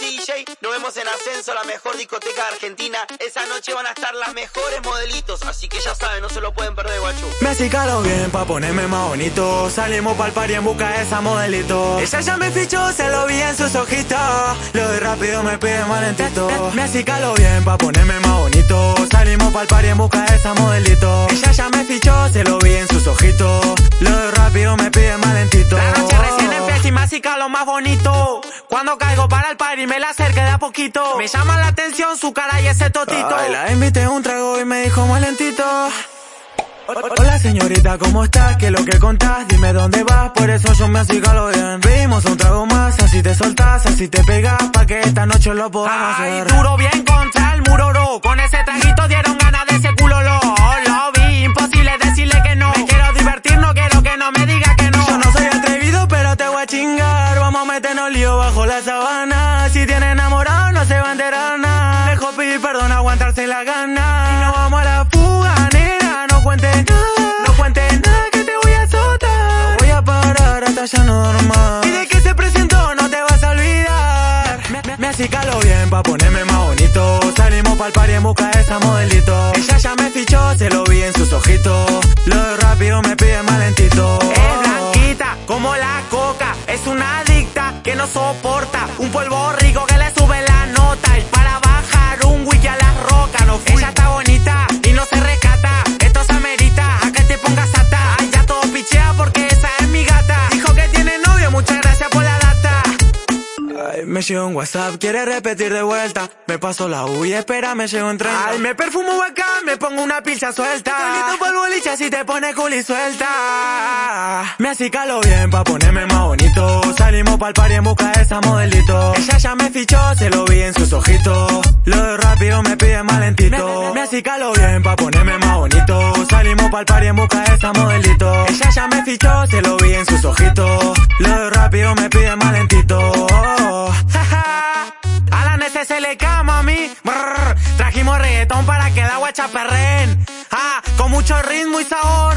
DJ. Nos vemos en Ascenso, la mejor discoteca de Argentina. Esa noche van a estar las mejores modelitos, así que ya saben, no se lo pueden perder, guachu. Me acicalo bien pa' ponerme más bonito. Salimos pa'l party en busca de esa modelito. Ella ya me fichó, se lo vi en sus ojitos. Lo de rápido me pide malentito. Me acicalo bien pa' ponerme más bonito. Salimos pa'l party en busca de esa modelito. Ella ya me fichó, se lo vi en sus ojitos. Lo de rápido me pide malentito. La noche recién empieza y me acicalo más bonito. Cuando caigo para el party me la acerqué de a poquito. Me llama la atención su cara y ese totito. Ay, la invité un trago y me dijo más lentito. Hola señorita, ¿cómo estás? ¿Qué es lo que contás? Dime dónde vas, por eso yo me acicalo bien. Pedimos un trago más, así te soltás, así te pegas, pa' que esta noche lo podamos Ay, hacer. duro bien contra el muro, ro. Con ese traguito dieron ganas de ese culo, lo, lo vi. Imposible decirle que no. Me quiero divertir, no quiero que no me diga que no. Yo no soy atrevido, pero te voy a chingar. Vamos a meternos lío bajo la sabana. Si tiene enamorado, no se va a enterar nada. Dejo pedir perdón, aguantarse la gana. Y nos vamos a la fuga, nena. No cuentes nada, no cuentes nada que te voy a azotar. Voy a parar hasta ya no dormir. Y de que se presentó, no te vas a olvidar. Me, me, acicalo bien pa' ponerme más bonito. Salimos pa'l party en busca de esa modelito. Ella ya me fichó, se lo vi en sus ojitos. Lo de rápido me pide más. Es blanquita, como la coca. Es una que no soporta. Un polvo rico que le sube la nota. Y para bajar un wiki a las rocas. No fui. Ella está bonita y no se rescata. Esto se amerita a que te pongas sata. Ay, ya todo pichea porque esa es mi gata. Dijo que tiene novio, muchas gracias por la data. Ay, me llegó un WhatsApp, quiere repetir de vuelta. Me paso la U y espera, me llegó un tren. Ay, me perfumo bacán, me pongo una pilcha suelta. Solito pa'l boliche si te pone culi suelta. Me acicalo bien pa' ponerme más bonito. Salimos pa'l party en busca de esa modelito. Ella ya me fichó, se lo vi en sus ojitos. Lo de rápido me pide más lentito. Me, acicalo bien pa' ponerme más bonito. Salimos pa'l party en busca de esa modelito. Ella ya me fichó, se lo vi en sus ojitos. Lo de rápido me pide más lentito. A la nece se le cama a mí. Trajimos reggaetón para que la guacha perren. Ah, con mucho ritmo y sabor.